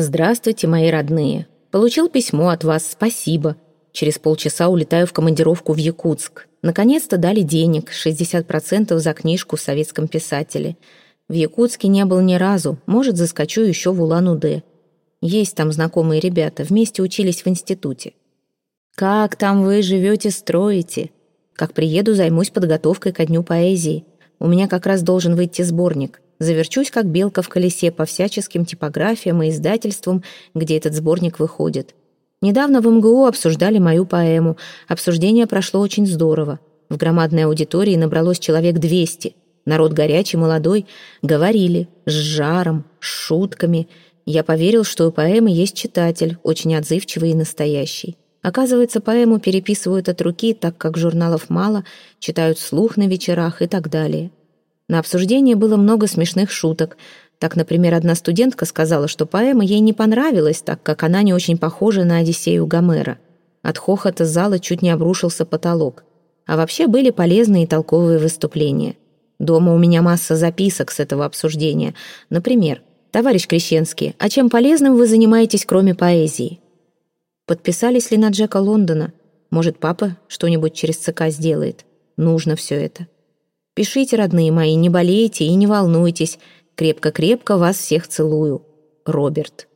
«Здравствуйте, мои родные. Получил письмо от вас, спасибо. Через полчаса улетаю в командировку в Якутск. Наконец-то дали денег, 60% за книжку в советском писателе. В Якутске не был ни разу, может, заскочу еще в Улан-Удэ. Есть там знакомые ребята, вместе учились в институте. Как там вы живете, строите? Как приеду, займусь подготовкой ко дню поэзии. У меня как раз должен выйти сборник. Заверчусь, как белка в колесе, по всяческим типографиям и издательствам, где этот сборник выходит. Недавно в МГУ обсуждали мою поэму. Обсуждение прошло очень здорово. В громадной аудитории набралось человек 200. Народ горячий, молодой. Говорили, с жаром, с шутками. Я поверил, что у поэмы есть читатель, очень отзывчивый и настоящий. Оказывается, поэму переписывают от руки, так как журналов мало, читают слух на вечерах и так далее. На обсуждении было много смешных шуток. Так, например, одна студентка сказала, что поэма ей не понравилась, так как она не очень похожа на Одиссею Гомера. От хохота зала чуть не обрушился потолок. А вообще были полезные и толковые выступления. Дома у меня масса записок с этого обсуждения. Например, «Товарищ Крещенский, а чем полезным вы занимаетесь, кроме поэзии?» Подписались ли на Джека Лондона? Может, папа что-нибудь через ЦК сделает? Нужно все это. Пишите, родные мои, не болейте и не волнуйтесь. Крепко-крепко вас всех целую. Роберт.